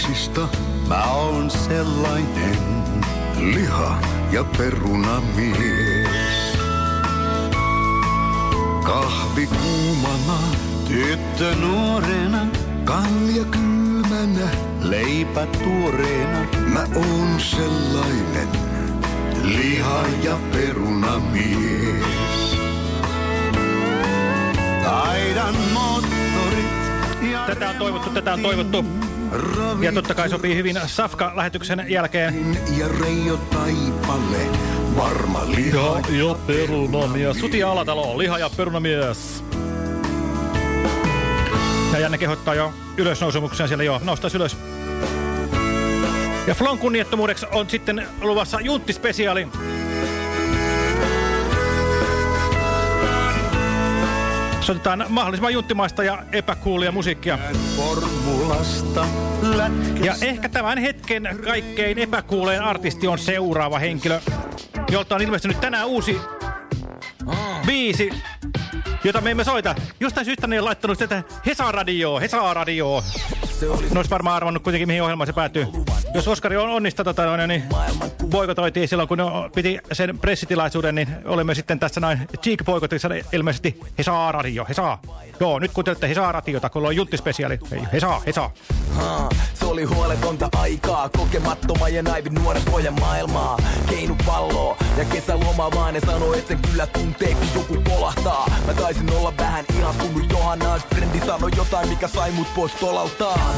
naisista. Mä oon sellainen. Liha ja perunamies. Kahvi kuumana. Tyttö nuorena. Kalja kylmänä. Leipä tuoreena. Mä oon sellainen. Liha ja perunamies. Taidan moottorit. Tätä on toivottu, tätä on toivottu. Ja totta kai sopii hyvin Safka-lähetyksen jälkeen. Ja Reijo Taipale. Varma liha Ja, ja perunamies. Suti Alatalo, liha ja perunamies. Ja Janne kehottaa jo ylösnousumukseen siellä jo. Noustaisi ylös. Ja Flon kunniettomuudeksi on sitten luvassa junttispesiaali. Soitetaan mahdollisimman junttimaista ja epäkuulia musiikkia. Ja ehkä tämän hetken kaikkein epäkuuleen artisti on seuraava henkilö, jolta on ilmestynyt tänään uusi biisi, jota me emme soita. Jostain syystä ne on laittanut tätä Hesa-radioa, Hesa-radioa. Ne olisi varmaan arvannut kuitenkin, mihin ohjelmaan se päätyy. Jos Oskari on onnista, tota, noin, niin boikotoitiin silloin, kun piti sen pressitilaisuuden, niin olemme sitten tässä näin cheek boikotissa ilmeisesti Hesa-radio, Hesa. Joo, nyt kuuntelette Hesa-radiota, kun on junttispesiaali. Hei, Hesa, Hesa. Haa, se oli huoletonta aikaa, kokemattoma ja naivin nuoren pojan maailmaa. Keinu palloa ja kesäloma vaan ne sanoi, että sen kyllä tuntee, kun joku kolahtaa. Mä taisin olla vähän ihastunut Johanna, frendi sanoi jotain, mikä sai mut pois tolaltaan.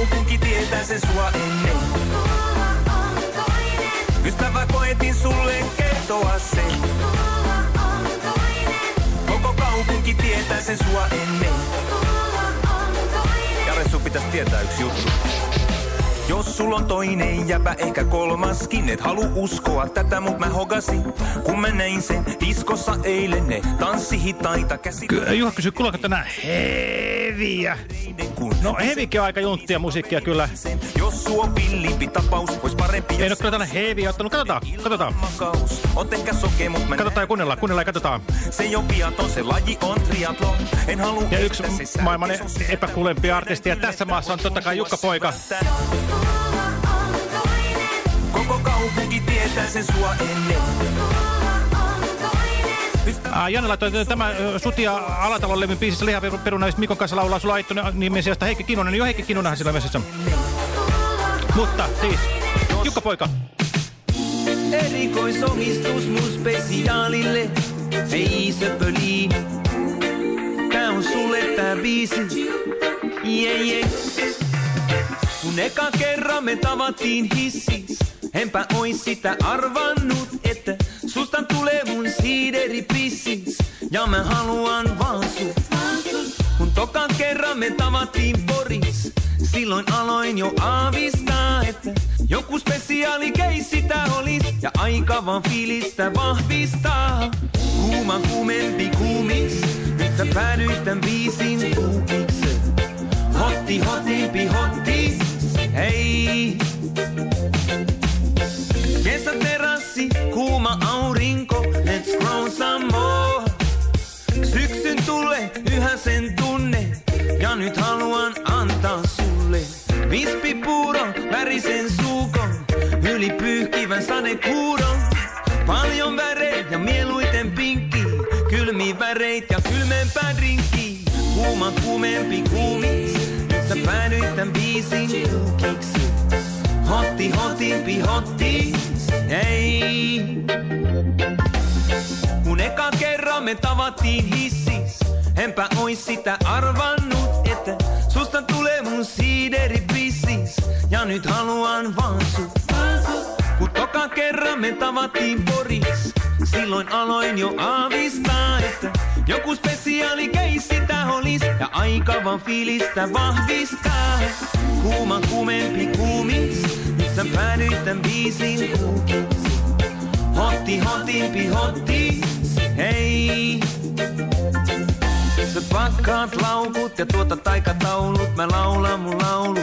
Kaupunki tietää sen sua ennen. Ystävä koetin sulle kertoa sen. Koko kaupunki tietää sen sua ennen. Jare, sun pitäis tietää yksi juttu. Jos sul on toinen jäpä, ehkä kolmaskin, et halu uskoa tätä, mut mä hogasin. Kun mä näin sen diskossa eilen, ne tanssi hitaita käsi. Ky- Juha kysyy, kuuluuko tänään heviä? No hevikin on aika junttia musiikkia kyllä. Jos suo villimpi tapaus, ois parempi Ei ole kyllä tänään heviä ottanut. Katsotaan, katsotaan. makaus. Oot ehkä soke, mut mä Katsotaan ja kuunnellaan, kuunnellaan ja katsotaan. Se jo piaton, se laji on triatlon. En halua, Ja yksi maailman säätö, se epäkuulempia artistia tässä maassa on totta kai Jukka Poika. Koko tietää sen sua ennen. Ah, Janne laittoi tämä ö, Suti ja Alatalon levyn biisissä Lihaperuna, jos Mikon kanssa laulaa sulla Aitto nimen sijasta Heikki Kinnunen. Jo Heikki Kinnunenhan sillä messissä. Mutta siis, Jukka Poika. Erikoisomistus mun spesiaalille, ei söpöli. Tää on sulle tää biisi, yeah, yeah. Kun eka kerran me tavattiin hissis, enpä ois sitä arvannut, että susta tulee mun siideripissis. Ja mä haluan vaan sut. Kun toka kerran me tavattiin Boris, silloin aloin jo aavistaa, että joku spesiaali tää olis. Ja aika vaan fiilistä vahvistaa. Kuuma kuumempi kuumis, nyt sä päädyit tän biisin kuukiksi. Hotti, hotimpi, hotti, hei. Kesäterassi, kuuma aurinko, let's grow some more. Syksyn tulee yhä sen tunne, ja nyt haluan antaa sulle. Vispipuuron, värisen suukon, yli pyyhkivän sadekuuron. Paljon värejä ja mieluiten pinkki, kylmi väreit ja kylmempää drinkki. Kuuma kuumempi kuumis, nyt sä päädyit tän biisin kuukiksi. Hotti, hotimpi, hotti, hei. Kun eka kerran me tavattiin hissis, enpä ois sitä arvannut, että susta tulee mun siideripissis. Ja nyt haluan vaan sut. Kun toka kerran me tavattiin Boris, silloin aloin jo aavistaa, että joku spesiaali keissi tää olis. Ja aika vaan fiilistä vahvistaa. Sä pakkaat laukut ja tuotat aikataulut, mä laulan mun laulu.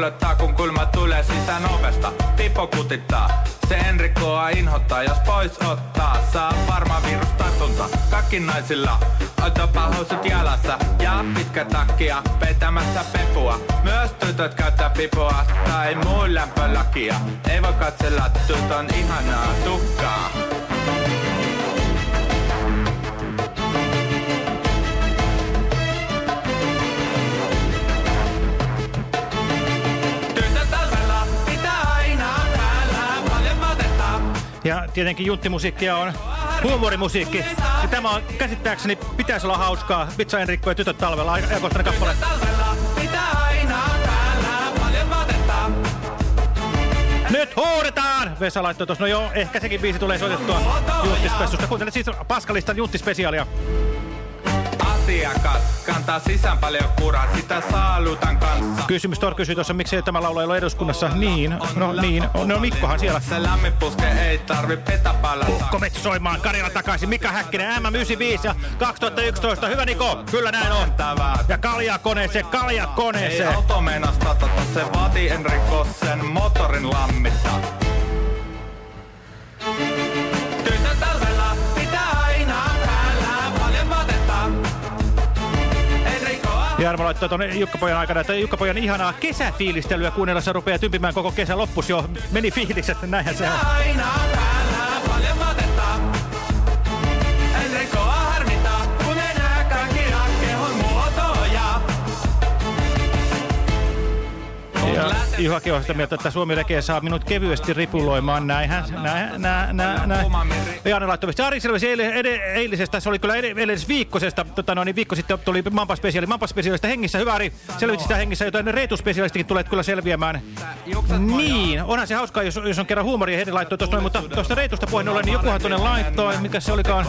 Kolottaa, kun kulma tulee sisään ovesta. Pipo kutittaa, se Henrikkoa inhottaa, jos pois ottaa. Saa varma virustartunta, kaikki naisilla. Otopa housut jalassa ja pitkä takkia, petämässä pepua. Myös tytöt käyttää pipua tai muun lämpölakia. Ei voi katsella tytön ihanaa tukkaa. Tietenkin junttimusiikkia on huumorimusiikki. Ja tämä on käsittääkseni pitäisi olla hauskaa. Vitsa Enrikko ja tytöt talvella. Ajankohtainen kappale. Nyt huudetaan! Vesa laittoi tuossa. No joo, ehkä sekin biisi tulee soitettua junttispessusta. Kuuntelet siis Paskalistan junttispesiaalia. Asiakas kantaa sisään paljon kuraa, sitä saalutan kanssa. Kysymys Tor kysyi tuossa, miksi tämä laula ei ole eduskunnassa. Niin, no niin, no Mikkohan siellä. Se lämmipuske ei tarvi petäpäällä. Kometsi soimaan, Karjala takaisin, Mika Häkkinen, M95 ja 2011. Hyvä Niko, kyllä näin on. Ja kaljakoneeseen, Ei kaljakoneeseen. auto meinas tatata, se vaatii Enrico sen motorin lammittaa. Jarmo laittoi tuonne Jukkapojan aikana, että Jukkapojan ihanaa kesäfiilistelyä kuunnella se rupeaa tympimään koko kesän loppus jo. Meni fiilikset, näinhän se on. aina Juhakin on sitä mieltä, että Suomi Reke saa minut kevyesti ripuloimaan. Näinhän, näin, näin, näin, näin. Jaana laittoi, että Ari selvisi eilisestä, se oli kyllä ed- edellisviikkoisesta, tota, no, niin viikko sitten tuli Mampa-spesiaali. Mampa-spesiaalista hengissä, hyvä Ari, selvitsi sitä hengissä, joten Reetu-spesiaalistikin tulet kyllä selviämään. Niin, onhan se hauskaa, jos, jos on kerran huumoria heidän laittoi tuosta noin, mutta tuosta Reetusta puheen ollen, niin jokuhan tuonne laittoi, mikä se olikaan,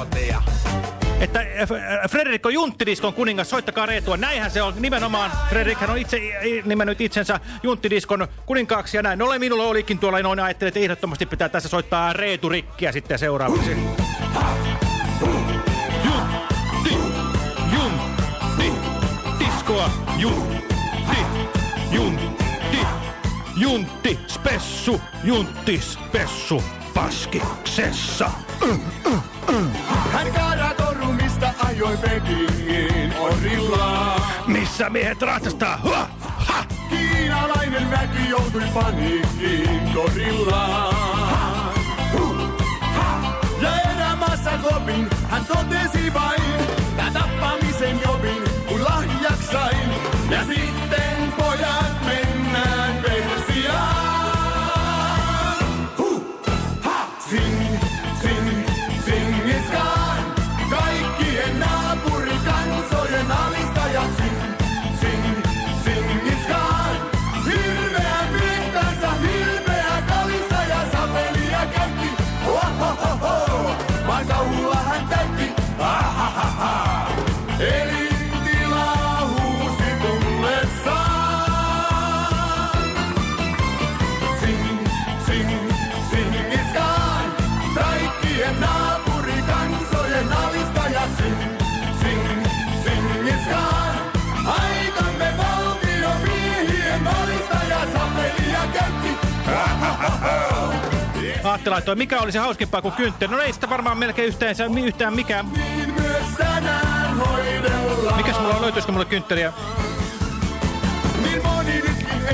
että äh, äh, Frederikko Junttidiskon kuningas, soittakaa Reetua. Näinhän se on nimenomaan. Frederikhän on itse nimennyt itsensä Junttidiskon kuninkaaksi ja näin. Nolle minulla olikin tuolla noin ajattelin, että ehdottomasti pitää tässä soittaa Reetu Rikkiä sitten seuraavaksi. Juntti, juntti, diskoa, juntti, juntti, juntti, spessu, juntti, spessu, paskiksessa. Hän kaaratorumista ajoi Pekingiin orillaan. Missä miehet ratsastaa? Hua, ha! Kiinalainen väki joutui paniikkiin torillaan. Aatti laittoi, mikä olisi hauskimpaa kuin kyntteli? No ei sitä varmaan melkein yhtään, yhtään mikään. Mikäs mulla on, löytyisikö mulle nytkin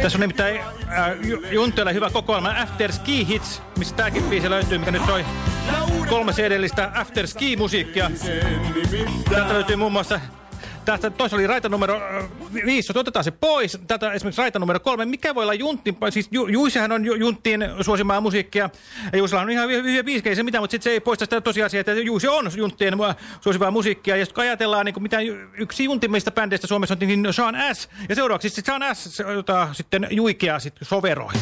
Tässä on nimittäin äh, Ju- Junteella hyvä kokoelma After Ski Hits, missä tämäkin biisi löytyy, mikä nyt soi kolme edellistä After Ski-musiikkia. Täältä löytyy muun muassa, tästä toisessa oli raita numero äh, viisi, jos otetaan se pois, täältä esimerkiksi raita numero kolme, mikä voi olla Juntin, siis Ju, Juisehän on Ju, Junttien suosimaa musiikkia, Juisella on ihan hyviä biiskejä, ei se mitään, mutta sitten se ei poista sitä tosiasiaa, että Juise on Junttien äh, suosimaa musiikkia, ja sitten kun ajatellaan, niin kuin mitä yksi juntimmista bändeistä Suomessa on, niin Sean S, ja seuraavaksi sitten Sean S, se, jota sitten Juikea sitten soveroi.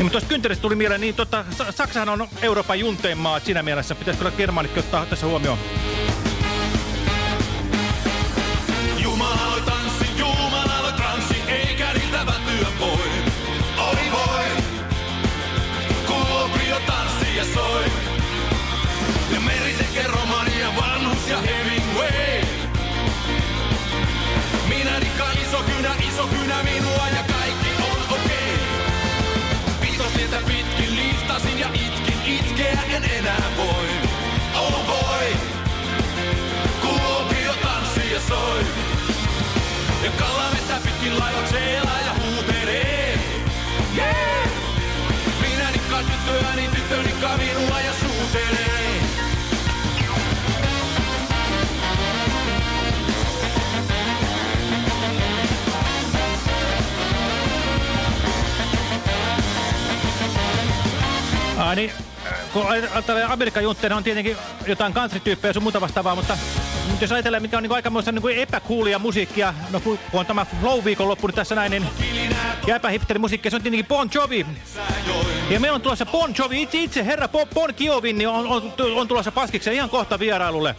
Niin, mutta tuosta kynttilästä tuli mieleen, niin tota, Saksahan on Euroopan junteen maa, siinä mielessä pitäisi kyllä germaanitkin ottaa tässä huomioon. ja. kaikki ja huutelee. Yeah! Minä nikkaan tyttöäni, tyttö nikkaa minua ja suutelee. Ah, niin, kun ajattelee Amerikan juntteja, on tietenkin jotain kantrityyppejä sun muuta vastaavaa, mutta nyt jos ajatellaan, mikä on niin aikamoista niin epäkuulia musiikkia, no kun on tämä Flow-viikon loppunut tässä näin, niin ja epähipsterimusiikkia, se on tietenkin Bon Jovi. Ja meillä on tulossa Bon Jovi, itse, itse herra Bon, bon niin on, on, on tulossa paskikseen ihan kohta vierailulle.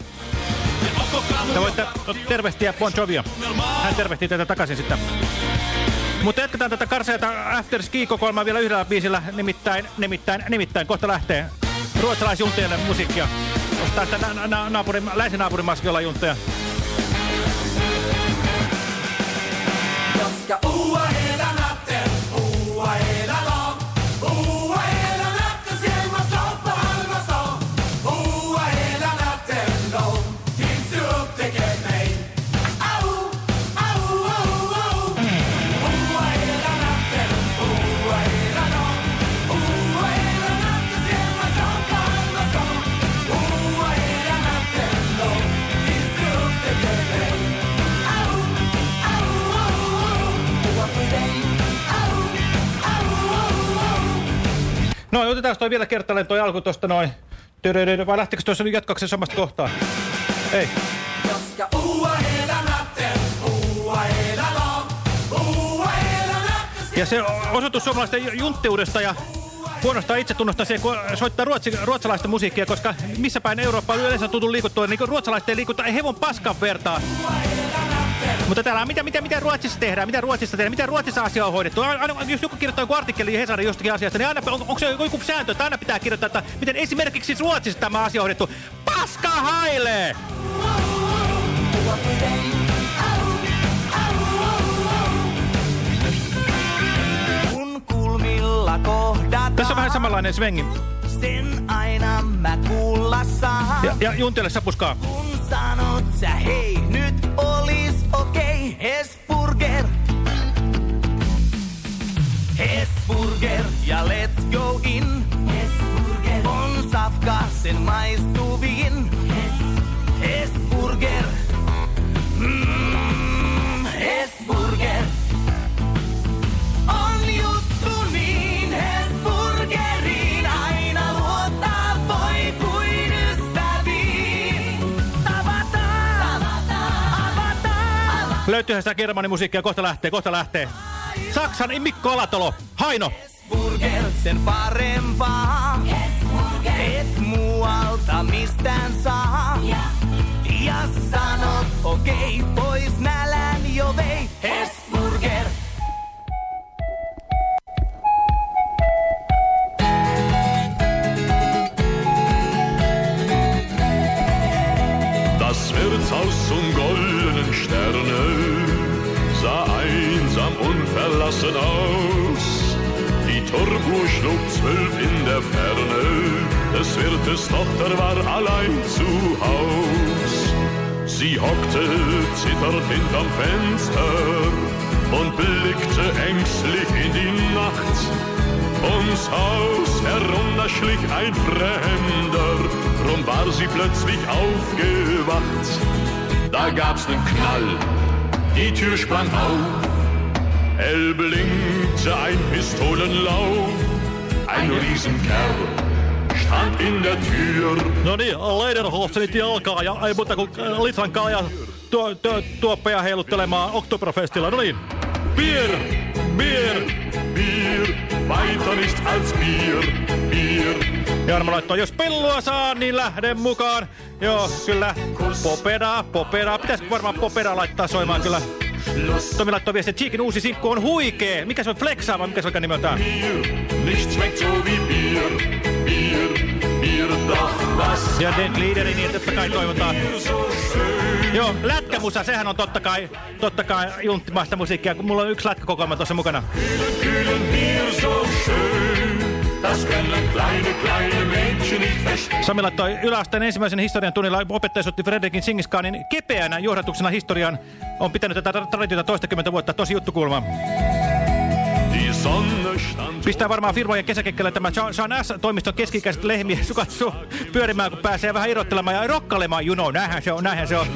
Te voitte tervehtiä Bon Jovia. Hän tervehtii teitä takaisin sitten. Mutta jatketaan tätä karseata After Ski-kokoelmaa vielä yhdellä biisillä, nimittäin, nimittäin, nimittäin, kohta lähtee ruotsalaisjunteille musiikkia. Ostaa sitä na na naapurin, länsinaapurin maskiolla juntteja. Jag ska otetaan toi vielä kertaalleen toi alku tosta noin. Vai lähtikö tuossa nyt jatkaksi samasta kohtaa? Ei. Hela natten, hela hela natten Ja se osoitus suomalaisten junttiudesta ja huonosta itsetunnosta se, kun soittaa ruotsi, ruotsalaista musiikkia, koska missä päin Eurooppa on yleensä tutun liikuttua, niin ruotsalaiset ei liikuta ei hevon paskan vertaa. Mutta täällä, mitä, mitä, mitä Ruotsissa tehdään, mitä Ruotsissa tehdään, mitä Ruotsissa asia on hoidettu. Aina, jos joku kirjoittaa joku artikkeli Hesarin jostakin asiasta, niin aina, on, onko se joku sääntö, että aina pitää kirjoittaa, että miten esimerkiksi Ruotsissa tämä asia on hoidettu. Paska haile! Tässä on vähän samanlainen svengi. sen aina mä kuulla saan. Ja, ja Juntille sapuskaa. Kun sanot sä hei, nyt olis okei, okay. Hesburger. Hesburger ja let's go in. Hesburger on safka sen maistuvin. Hesburger. Mm, Löytyyhän sitä germanimusiikkia, kohta lähtee, kohta lähtee. Saksan Mikko Alatalo, Haino. Burger sen parempaa. Et muualta mistään saa. Ja sanot okei, okay, pois nälän jo vei. Hesburger. Verlassen aus. Die Turmuhr schlug zwölf in der Ferne, des Wirtes Tochter war allein zu Haus. Sie hockte zitternd hinterm Fenster und blickte ängstlich in die Nacht. Ums Haus herum da schlich ein Fremder, drum war sie plötzlich aufgewacht. Da gab's nen Knall, die Tür sprang auf, hell blinkte ein Pistolenlauf, ein Riesenkerl stand in der Tür. No niin, Lederhofsenit alkaa ja ei muuta kuin äh, litrankaa ja tuo, tuo, tuoppeja heiluttelemaan Oktoberfestilla. No niin. Bier! Bier! Bier, weiter nicht als Bier, Bier. Jarmo laittoi, jos pellua saa, niin lähden mukaan. Joo, kyllä. Popeda, popeda. Pitäisikö varmaan popeda laittaa soimaan kyllä. Tomi laittoi viesti, että Cheekin uusi sinkku on huikee. Mikä se on flexaava? Mikä se oikein nimeltään? Bier, nicht schmeckt so wie Bier, Bier, Bier, doch was Ja Den Gliederi, niin totta kai toivotaan. Joo, lätkämusa, sehän on totta kai, totta kai junttimaista musiikkia, kun mulla on yksi lätkäkokoelma tuossa mukana. Kühlen, kühlen Bier so schön, das können kleine, kleine Mädchen nicht verstehen. Sami laittoi yläasteen ensimmäisen historian tunnilla opettaja soitti Fredrikin Singiskaanin kepeänä johdatuksena historiaan. On pitänyt tätä tra- traditiota toistakymmentä vuotta, tosi juttu kuulemma. Pistää varmaan firmojen kesäkekkelle tämä Jean S-toimiston keski-ikäiset lehmiä sukat su pyörimään, kun pääsee vähän irrottelemaan ja rokkalemaan, know, näinhän se on, näinhän se on.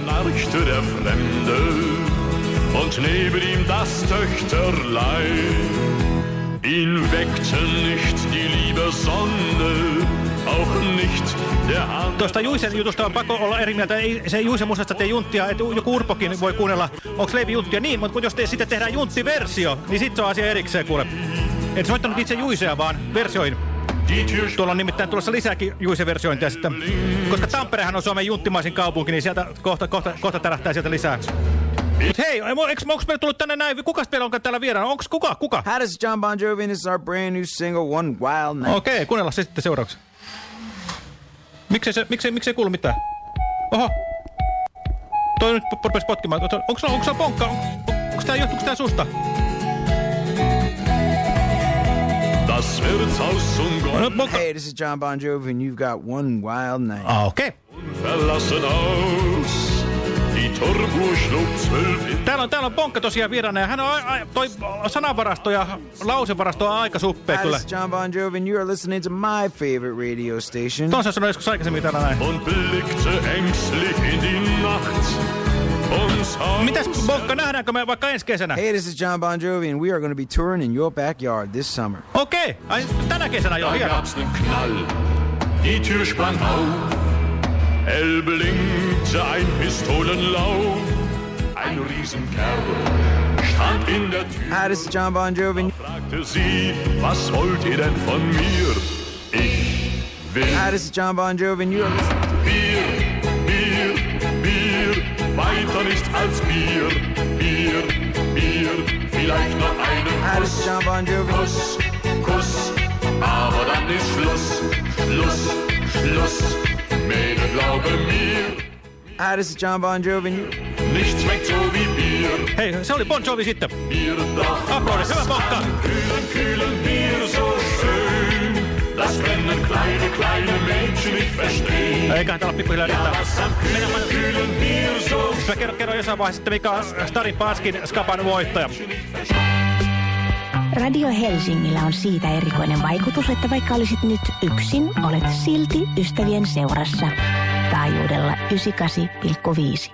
und neben ihm das Töchterlein. Ihn weckte nicht die liebe Sonne, auch nicht der Hahn. Tuosta Juisen jutusta on pakko olla eri mieltä. Ei, se Juisen musasta tee junttia, että joku Urpokin voi kuunnella, onko Leivi junttia niin, mutta jos te sitten tehdään junttiversio, niin sit se on asia erikseen kuule. En soittanut itse Juisea, vaan versioin. Tuolla on nimittäin tulossa lisääkin Juise-versiointia sitten. Koska Tamperehan on Suomen junttimaisin kaupunki, niin sieltä kohta, kohta, kohta tärähtää sieltä lisää. Mut hei, onko meillä tullut tänne näin? Kuka meillä on täällä vieraana? Onko kuka? Kuka? This is John Bon Jovi, this is our brand new single, One Wild Night. Okei, okay, kuunnellaan se sitten seuraavaksi. Miksei se, miksei, miksei kuulu mitään? Oho. Toi nyt rupesi potkimaan. Onko onko, onko sulla ponkka? Onko tää, johtuuko tää susta? No. Hey, this is John Bon Jovi, and you've got one wild night. Ah, Okei. Okay. Täällä on, täällä on Ponkka tosiaan vieraana ja hän on a, a, toi sanavarasto ja lausevarasto on aika suppea kyllä. this is John Bon Jovi, and you are listening to my favorite radio station. Tuon sä sanoi joskus aikaisemmin täällä näin. und blickte ängstlich in die Nacht. Mitäs uns Ponkka, nähdäänkö me vaikka ensi kesänä? Hey, this is John Bon Jovi, and we are going to be touring in your backyard this summer. Okei, okay. Ai, tänä kesänä jo, Da hienoa. gab's nen Knall, die Tür sprang auf. Hell blinkte ein Pistolenlauf. Ein Riesenkerl stand in der Tür. Hi, this is John Bon Jovi. Fragte sie, was wollt ihr denn von mir? Ich will Hi, this is John Bon Jovi, you are. Bier, Bier, Bier, weiter nichts als Bier, Bier, Bier, vielleicht noch einen Hi, this is Kuss. John Bon Jovi. Kuss, Kuss, aber dann ist Schluss, Schluss, Schluss. Mädel, glaube mir, Hi, this is John Bon Jovi, nichts schmeckt so wie Bier. Hei, se oli Bon Jovi sitten. Bier doch, Aplodit, hyvä Ponkka. kühlen, kühlen Bier so schön. Das können kleine, kleine Mädchen nicht verstehen. Eiköhän täällä pikkuhiljaa riittää. Was am kühlen, kühlen Bier so Mä kerron, kerron jossain vaiheessa sitten, mikä on Starin Paskin Skapan voittaja. Radio Helsingillä on siitä erikoinen vaikutus, että vaikka olisit nyt yksin, olet silti ystävien seurassa. Taajuudella 98,5.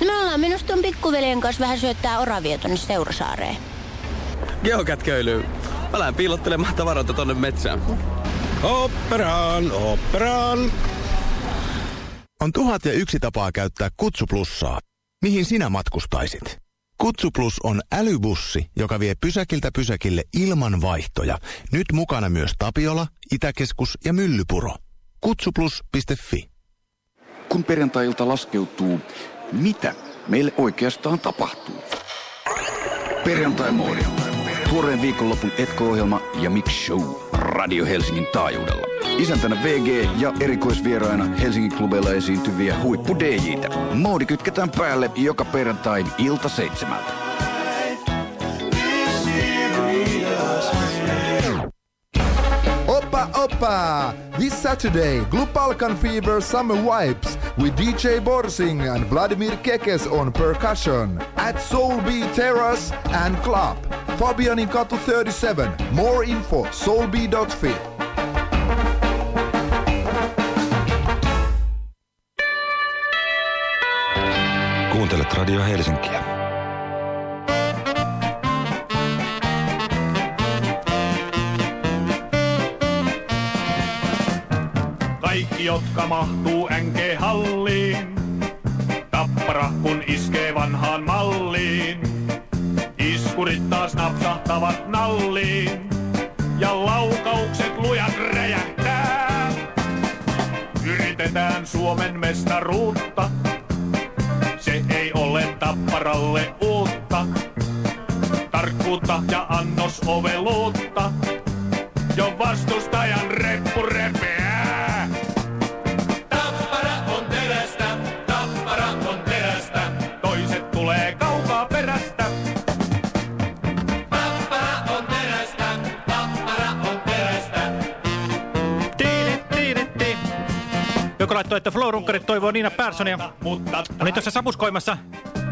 No me ollaan menossa ton pikkuveljen kanssa vähän syöttää oravia tonne Seurasaareen. Geokätköilyyn. Mä lähden piilottelemaan tavaroita tonne metsään. Operaan, operaan. On tuhat ja yksi tapaa käyttää Kutsuplussaa. Mihin sinä matkustaisit? Kutsuplus on älybussi, joka vie pysäkiltä pysäkille ilman vaihtoja. Nyt mukana myös Tapiola, Itäkeskus ja Myllypuro. Kutsuplus.fi Kun perjantai-ilta laskeutuu, mitä meille oikeastaan tapahtuu? Perjantai-moodi. Tuoreen viikonlopun etko-ohjelma ja Mix Show Radio Helsingin taajuudella. Isäntänä VG ja erikoisvieraina Helsingin klubeilla esiintyviä huippu DJitä. Moodi kytketään päälle joka perjantai ilta seitsemältä. Oppa Oppa! This Saturday, Glupalkan Fever Summer Wipes with DJ Borsing and Vladimir Kekes on percussion at Soul B Terrace and Club. Fabianin Katu 37. More info soulb.fi. Kuuntelet Radio Helsinkiä. Jotka mahtuu NG-halliin. Tappara, kun iskee vanhaan malliin. Iskurit taas napsahtavat nalliin. Ja laukaukset lujat räjähtää. Yritetään Suomen mestaruutta. Se ei ole tapparalle uutta. Tarkkuutta ja annos oveluutta. Jo vastustajan reppu Laittoi, että Flow-runkkarit toivoo Niina Perssonia. Mutta Olin tuossa sapuskoimassa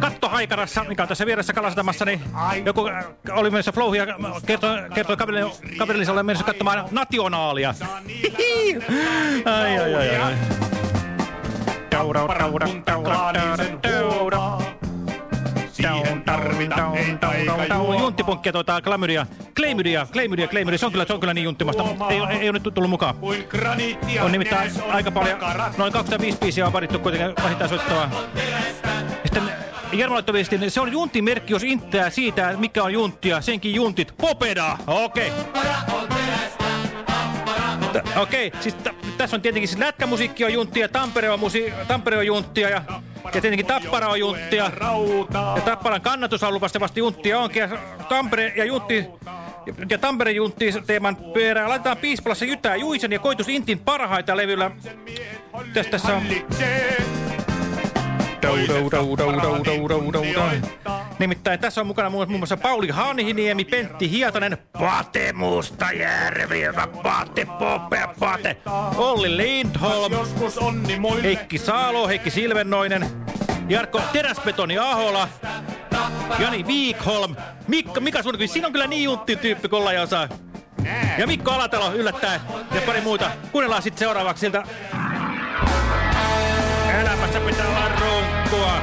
kattohaikarassa, mikä on tässä vieressä kalasatamassa, niin joku äh, oli menossa Flow ja kertoi, kertoi kaverille, kaverille menossa katsomaan nationaalia. Hihi. ai, ai, ai, ai. Taura, taura, taura, taura, taura. Junttiponkkia tuota klamydia. Klamydia, klamydia, klamydia. Se on kyllä, se on kyllä niin junttimasta. Ei, ei, ei ole nyt tullut mukaan. On nimittäin aika paljon, noin 25 biisiä on varittu kuitenkin vähintään soittavaa. Sitten Jarmo laittoi viestin, se on junttimerkki, jos inttää siitä, mikä on junttia. Senkin juntit. Popeda! Okei. Okay. Okei, okay, siis tässä on tietenkin siis lätkämusiikki on junttia, Tampere on, musi Tampere on junttia ja, ja tietenkin Tappara on junttia. Ja Tapparan kannatus on lupasti junttia onkin. Ja Tampere ja juntti ja Tampere juntti teeman perään. Laitetaan Piispalassa Jytää Juisen ja Koitus Intin parhaita levyllä. Tässä on... Nimittäin tässä on mukana muun muassa Pauli Hanhiniemi, Pentti Hietanen, Pate Mustajärvi, Pate Poppe, Pate, Olli Lindholm, Heikki Saalo, Heikki Silvennoinen, Jarkko Teräsbetoni Ahola, Jani Viikholm, Mikko, Mika Suunnikin, siinä on kyllä niin juntti tyyppi, kun ollaan osaa. Ja Mikko Alatalo yllättää ja pari muuta. Kuunnellaan sitten seuraavaksi siltä Elämässä pitää olla runkkua.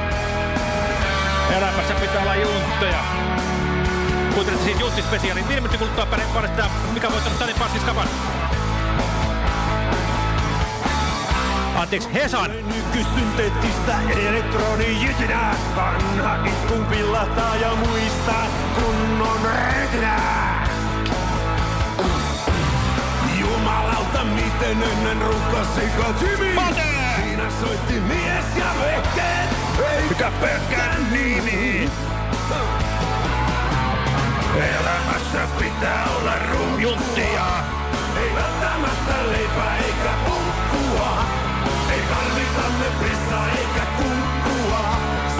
Elämässä pitää olla juntteja. Kuuntelette siis junttispesiaalin. Viiden minuutin kuluttua paristetaan, mikä voittanut Tani Passis kapan. Anteeksi, Hesan. Nykysynteettistä elektronijytinää. Vanha itkun pillahtaa ja muistaa kunnon retinää. Jumalauta, miten ennen rukkasi Katimi. Siinä soitti mies ja eikä pelkkään nimi. Elämässä pitää olla runttia. Ei välttämättä leipää eikä punkkua. Ei tarvita me prissa eikä kunkkua.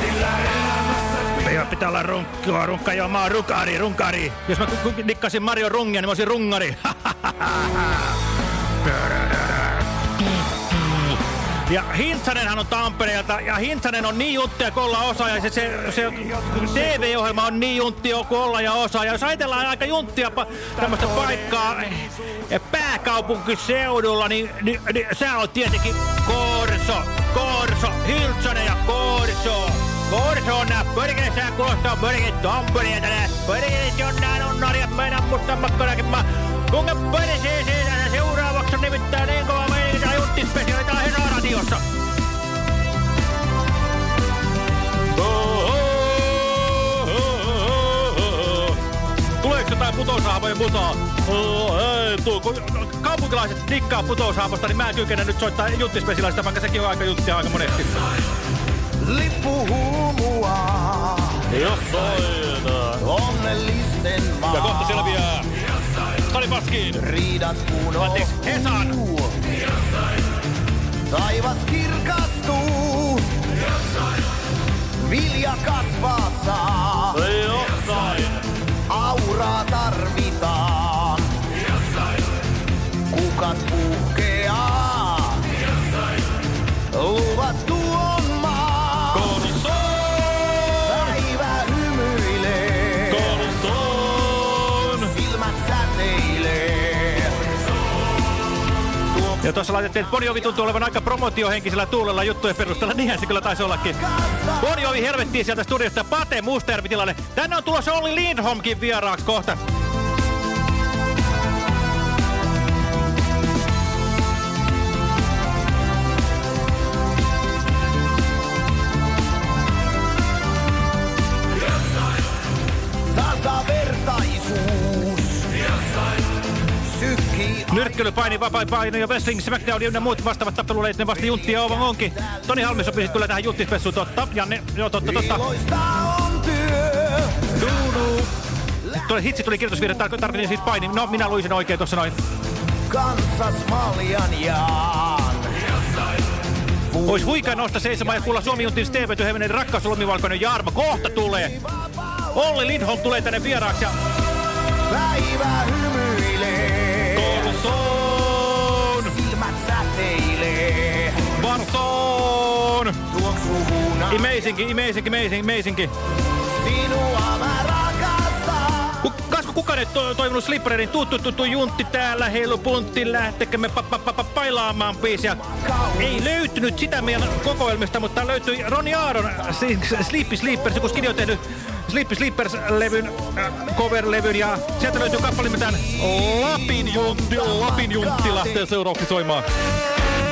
Sillä elämässä Meillä pitää olla runkkua, runkka ja mä oon rukari, runkari. Jos mä nikkasin Mario Rungia, niin mä olisin rungari. Ja Hintsanenhan on Tampereelta, ja Hintsanen on niin junttia kuin olla osa, ja se, se, se TV-ohjelma on niin junttia kuin olla ja osa. Ja jos ajatellaan aika junttia tämmöistä paikkaa eh, pääkaupunkiseudulla, niin, niin, niin sä oot tietenkin Korso, Korso, Hintsanen ja Korso. Korso on nää pörkeä, sä kuulostaa pörkeä Tampereelta nää pörkeä, on nää on narjat meidän mustan makkarakin. Kuinka pörkeeseen seuraavaksi on nimittäin Hesa radiossa. Tuleeko jotain putoushaapojen musaa? Kun kaupunkilaiset dikkaa putoushaapasta, niin mä en kykene nyt soittaa junttispesiaalista, vaikka sekin on aika juttia aika monesti. Lippuhuumua. Jossain. Onnellisten maa. Ja kohta selviää. Stani Paskiin. Riidat kun Anteeksi, Hesan. Taivas kirkastuu. Vilja kasvaa saa. Jossain. Auraa tarvitaan. Kukat puhkeaa. Luvattu Ja tuossa laitettiin, että Bonjovi tuntuu olevan aika promotiohenkisellä tuulella juttujen perusteella. Niinhän se kyllä taisi ollakin. Bonjovi helvettiin sieltä studiosta Pate Mustajärvi tilalle. Tänne on tulossa Olli Lindholmkin vieraaksi kohta. Sykkii Nyrkkely, paini, vapaa paini ja wrestling, smackdown ja muut vastaavat tappeluleiset, ne vasta junttia on onkin. Toni Halmi sopisi kyllä tähän junttispessuun totta. Janne, joo totta, totta. Tuo hitsi tuli kirjoitusvirhe, tar tarkoitin siis paini. No, minä luin sen oikein tuossa noin. Kansas maljan jaan. Ois huikea nostaa seisomaan ja kuulla Suomi Juntin Steve Tyheminen rakkaus lumivalkoinen Jarmo. Kohta tulee. Olli Lindholm tulee tänne vieraaksi ja... Päivä hymyilee. Korson! Silmät säteilee. Varson! Tuoksuhuna. Amazingki, amazingki, amazing, amazingki. Sinua mä kukaan ei to toivonut Slipperin tuttu tuttu juntti täällä, heilu puntti, lähtekö me pa pa pa pa pailaamaan biisiä. Ei löytynyt sitä meidän kokoelmista, mutta löytyi Ronny Aaron Sleepy Sleepers, kun Skidi on tehnyt Sleepy Sleepers-levyn, äh, cover-levyn, ja sieltä löytyy kappale mitään Lapin juntti, Lapin juntti lähtee seuraavaksi soimaan.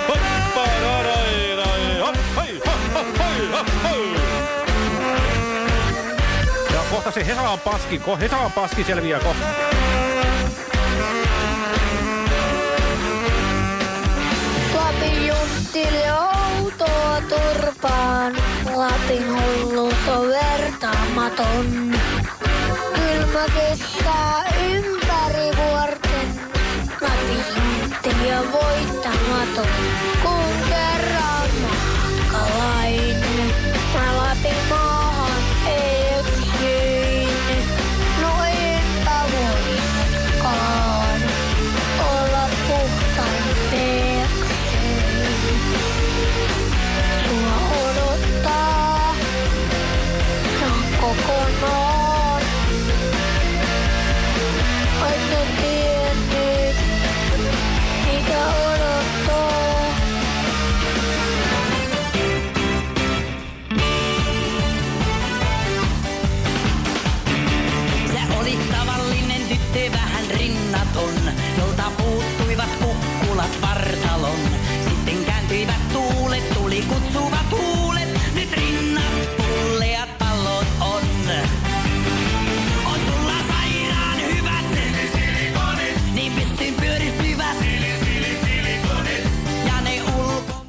Hoppa, rai, hop, hei, hop, hei, hop. Ja kohta se Hesaan paski, ko, Hesaan paski selviää kohta. Lapin junttille outoa turpaan. Lapin hullut on vertaamaton. Kylmä kestää ympäri vuorten. Junttili on voittamaton.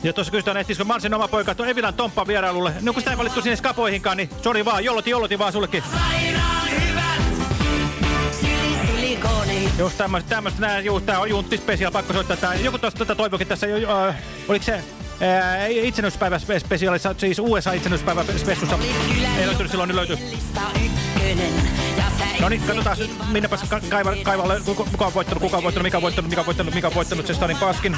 Ja tuossa kysytään, ehtisikö Marsin oma poika tuon Evilan Tomppan vierailulle. No kun sitä ei valittu sinne skapoihinkaan, niin sori vaan, jolloti, jolloti vaan sullekin. Just tämmöistä, tämmöistä, nää, juu, tää on Juntti Special, pakko soittaa tää. Joku tuosta tätä toivokin tässä, jo, äh, oliko se ää, itsenäispäivä spe- spesiaalissa, siis USA itsenäispäivä spessussa. Ei löytynyt silloin, nyt löytyy. No niin, katsotaan nyt, minnepäs ka kaiva, kaivalle, kuka, on voittanut, kuka on voittanut, mikä on voittanut, mikä on voittanut, mikä on voittanut, se Starin paskin.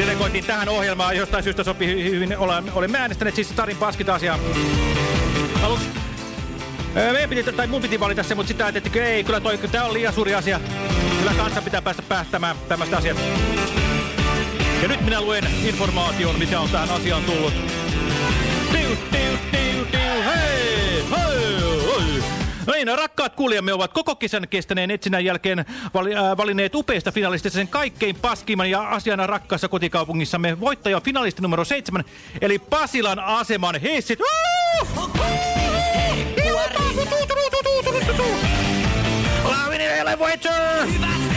Delegoitiin tähän ohjelmaan, jostain syystä sopii hy hyvin. Olemme, äänestäneet siis Starin paskit asiaa. Aluksi Meidän piti, tai mun piti valita se, mutta sitä ajattelin, ei, kyllä toi, tämä on liian suuri asia. Kyllä kanssa pitää päästä päättämään tämmöistä asiaa. Ja nyt minä luen informaation, mitä on tähän asiaan tullut. Tiu, tiu, tiu, tiu, hei, hei, hei. No niin, rakkaat kuulijamme ovat koko kesän kestäneen etsinnän jälkeen vali, äh, valinneet upeista finalistista sen kaikkein paskimman ja asiana rakkaassa kotikaupungissamme voittaja finalisti numero 7, eli Pasilan aseman hissit. Laavinen ei ole!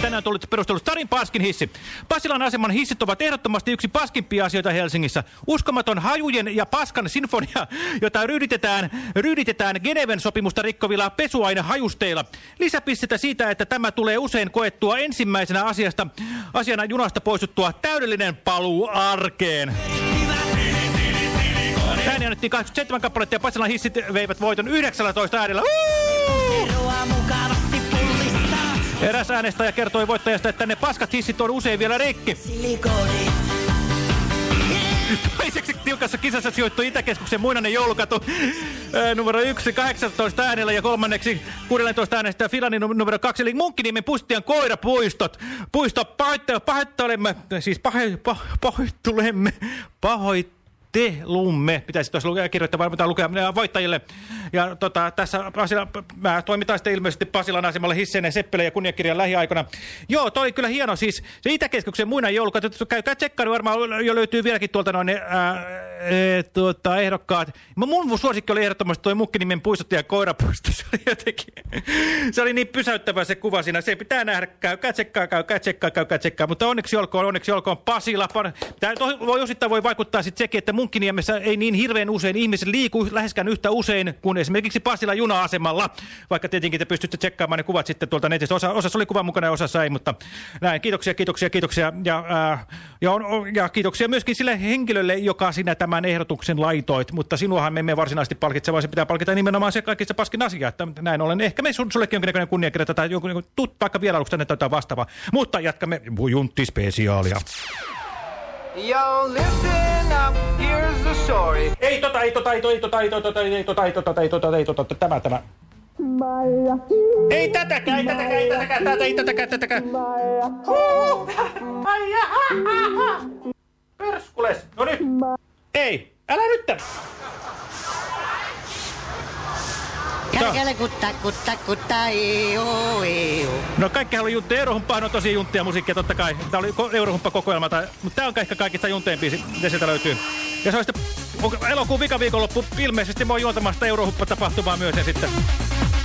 Tänään tullut perustellut Starin paskin hissi. Pasilan aseman hissit ovat ehdottomasti yksi paskimpia asioita Helsingissä. Uskomaton hajujen ja paskan sinfonia, jota ryyditetään, ryyditetään Geneven sopimusta rikkovilla pesuainehajusteilla. Lisäpistettä siitä, että tämä tulee usein koettua ensimmäisenä asiasta, asiana junasta poistuttua täydellinen paluu arkeen. Ääni annettiin 87 kappaletta ja Pasilan hissit veivät voiton 19 äänellä. Puseroa mukavasti pullistaa. Eräs äänestäjä kertoi voittajasta, että ne paskat hissit on usein vielä rikki. Toiseksi tiukassa kisassa sijoittui Itäkeskuksen muinainen joulukatu numero 1 18 äänellä ja kolmanneksi 16 äänestä Filani num- numero 2 eli Munkkiniemen Pustian koirapuistot. Puisto pahoitte- pahoittelemme, siis pahe, pah, pahoittelemme, pahoittelumme. Pitäisi tuossa lukea, kirjoittaa varmaan lukea ää, voittajille. Ja tota, tässä Pasila, mä toimitaan sitten ilmeisesti Pasilan asemalle Hisseinen, Seppele ja kunniakirjan lähiaikoina. Joo, toi oli kyllä hieno. Siis se Itäkeskuksen muinainen joulukatu, käykää tsekkaan, varmaan jo löytyy vieläkin tuolta noin ää, e, tuota, ehdokkaat. Mun suosikki oli ehdottomasti toi Mukkinimen puistotti ja koirapuisto. Se oli jotenkin, se oli niin pysäyttävä se kuva siinä. Se pitää nähdä, käy tsekkaa, käy tsekkaa, käy tsekkaa. Mutta onneksi olkoon, onneksi olkoon Pasila. Tämä voi osittain voi vaikuttaa sitten sekin, että Munkkiniemessä ei niin hirveän usein ihmiset liiku läheskään yhtä usein kuin esimerkiksi Pasila juna-asemalla. Vaikka tietenkin te pystytte tsekkaamaan ne kuvat sitten tuolta netistä. Osa, osassa oli kuva mukana ja osassa ei, mutta näin. Kiitoksia, kiitoksia, kiitoksia. Ja, ää, ja, on, ja kiitoksia myöskin sille henkilölle, joka sinä tämän ehdotuksen laitoit. Mutta sinuahan me emme varsinaisesti palkitse, vaan se pitää palkita nimenomaan se kaikista paskin asia. Että näin ollen. Ehkä me sun, sullekin jonkinnäköinen kunniakirja tai joku, joku vaikka vierailuksi tänne tai jotain vastaavaa. Mutta jatkamme junttispesiaalia. Yo, listen up, here's the story. Ei tota, ei tota, ei tota, ei tota, ei tota, ei tota, ei tota, ei tota, tämä, tämä. Ei tätäkään, ei tätäkään, ei tätäkään, tätä, ei tätäkään, tätäkään. Perskules, no nyt. Ei, älä nyt. Kutta kutta kutta. No kaikki oli juntteja. Eurohumppahan on tosi junttia musiikkia totta kai. Tää oli Eurohumppa-kokoelma, tai, mutta tää on ehkä kaikista junteen biisi, mitä sieltä löytyy. Ja se on sitten elokuun vikaviikonloppu ilmeisesti voi juontamasta Eurohuppa-tapahtumaa myös ja sitten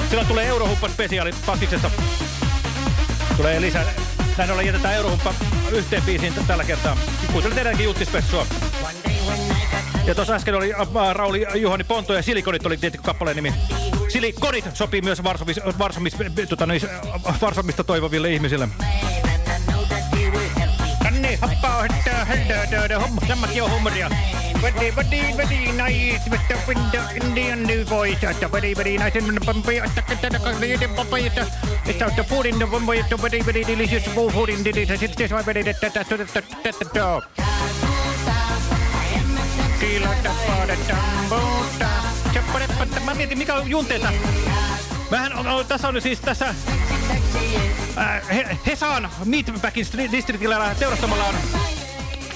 silloin tulee Eurohuppa-spesiaali paskiksessa. Tulee lisää. Näin ollen jätetään Eurohumppa yhteen biisiin tällä kertaa. Kuuntelin teidänkin juttispessua. Ja tuossa äsken oli äh, Rauli Juhani Ponto ja Silikonit oli tietenkin kappaleen nimi. Silikonit sopii myös Varsomis, Varsomis, tota, niin, äh, Varsomista toivoville ihmisille. Tänne happaa, tämäkin on Mä mietin, mikä on junteita. Mähän on, tässä on siis tässä äh, He, Hesan Meatpackin distriktillä teurastamalla on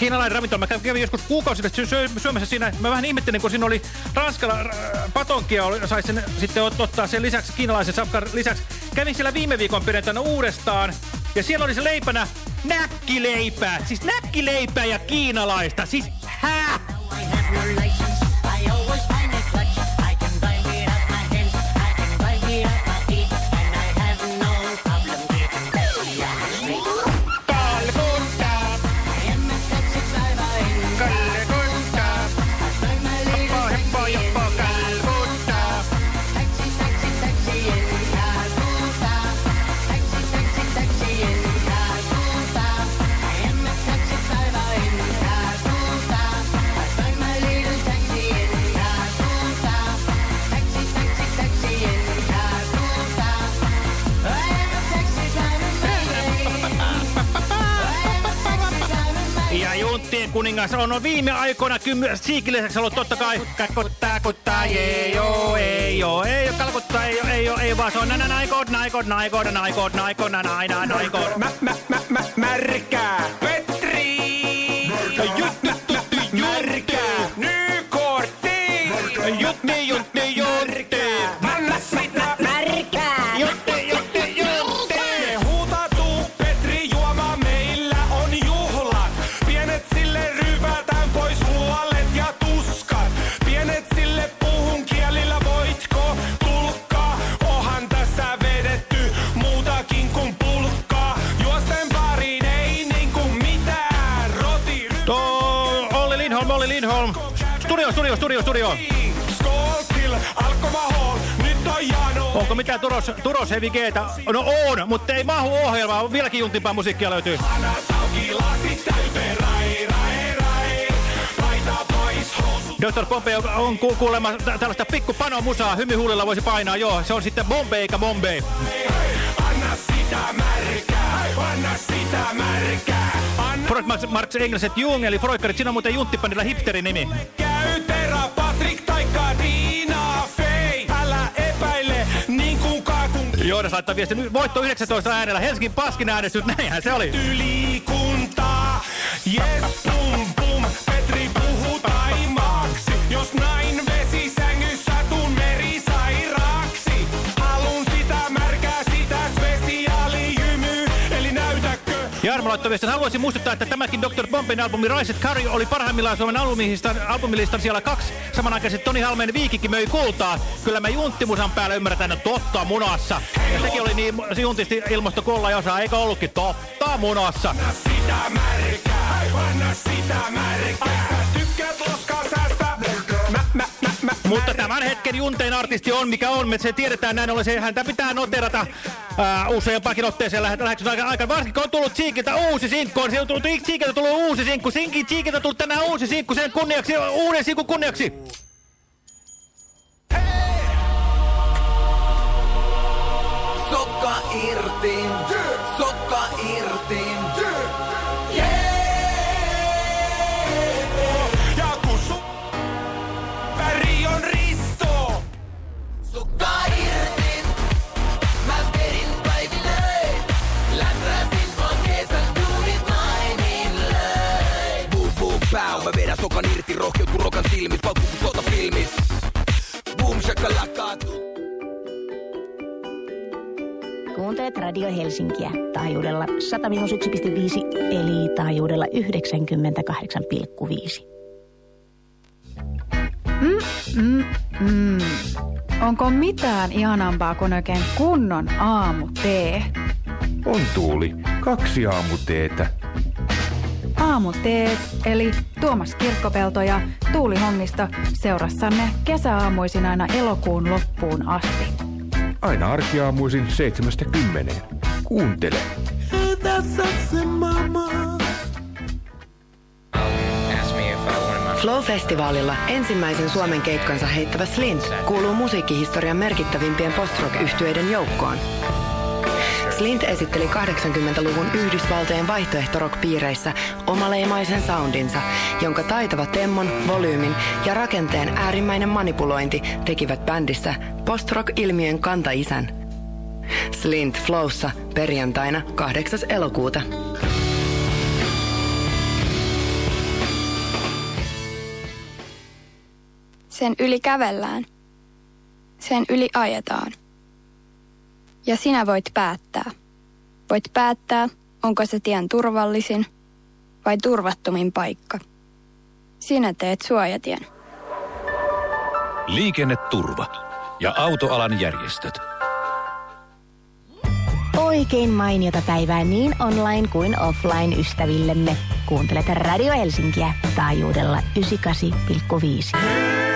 kiinalainen ravintola. Mä kävin joskus kuukausi sitten syö, syömässä siinä. Mä vähän ihmettelin, kun siinä oli ranskala äh, patonkia, sai sen sitten ot, ottaa sen lisäksi, kiinalaisen sapkar lisäksi. Kävin siellä viime viikon perjantaina uudestaan. Ja siellä oli se leipänä näkkileipää. Siis näkkileipää ja kiinalaista. Siis hää? yeah. Kuningas on viime aikoina siikiläiseksi ollut totta kai kakottaa, kuttaa, jee, joo, ei, joo, ei oo, kalkuttaa, ei oo, ei oo, ei vaan se on nänä naikot, naikot, naikot, naikot, naikot, naikot. Mä, mä, märkää, Petri! Onko mitään Turos, Turos Heavy Gtä? No on, mutta ei mahu ohjelmaa. Vieläkin juntimpaa musiikkia löytyy. Dr. Pompe on ku kuulemma tä tällaista pikku musaa. Hymyhuulilla voisi painaa, joo. Se on sitten Bombay eikä Bombay. Anna sitä märkää, anna sitä märkää. Freud Marx, Marx Jung, eli Freudkarit. Siinä on muuten junttipandilla hipsterin nimi. käy terä, Joonas laittaa viesti. Voitto 19 äänellä. Helsingin paskin äänestys. Näinhän se oli. liikuntaa. Jes, pum, pum, Petri Jarmo laittoi. Haluaisin muistuttaa, että tämäkin Dr. Bombin albumi Rise Curry oli parhaimmillaan Suomen albumilistan, albumilistan siellä kaksi. Samanaikaisesti Toni Halmeen Viikikin möi kultaa. Kyllä me junttimusan päällä ymmärretään, että totta munassa. Ja sekin oli niin juntisti ilmasto kuolla osaa, eikö ollutkin totta munassa. Sitä märkää, sitä märkää. Mutta tämän hetken junteen artisti on mikä on, me se tiedetään näin ollen, se häntä pitää noterata ää, useampakin otteeseen lähet, lähetyksen aikana, aikana. Varsinkin kun on tullut Cheekiltä uusi sinkku, on, tullut Cheekiltä tullut uusi sinkku, Sinkin Cheekiltä tullut tänään uusi sinkku, sen kunniaksi, uuden sinkun kunniaksi. Sokka irti, sokka irti, rohkeutuu rokan silmis, paukku kun sota filmis. Boom shakalaka, Kuuntelet Radio Helsinkiä taajuudella 101,5 eli taajuudella 98,5. Mm, mm, mm. Onko mitään ihanampaa kuin oikein kunnon aamutee? On Tuuli, kaksi aamuteetä. Aamuteet, eli Tuomas Kirkkopelto ja Tuuli Hongisto seurassanne kesäaamuisin aina elokuun loppuun asti. Aina arkiaamuisin seitsemästä kymmeneen. Kuuntele. Tässä se mama. Flow-festivaalilla ensimmäisen Suomen keikkansa heittävä Slint kuuluu musiikkihistorian merkittävimpien post-rock-yhtyeiden joukkoon. Slint esitteli 80-luvun Yhdysvaltojen vaihtoehtorock-piireissä omaleimaisen soundinsa, jonka taitava temmon, volyymin ja rakenteen äärimmäinen manipulointi tekivät bändissä post-rock-ilmiön kantaisän. Slint Flowssa perjantaina 8. elokuuta. Sen yli kävellään. Sen yli ajetaan. Ja sinä voit päättää. Voit päättää, onko se tien turvallisin vai turvattomin paikka. Sinä teet suojatien. Liikenneturva ja autoalan järjestöt. Oikein mainiota päivää niin online kuin offline ystävillemme. Kuuntelet Radio Helsinkiä taajuudella 98,5.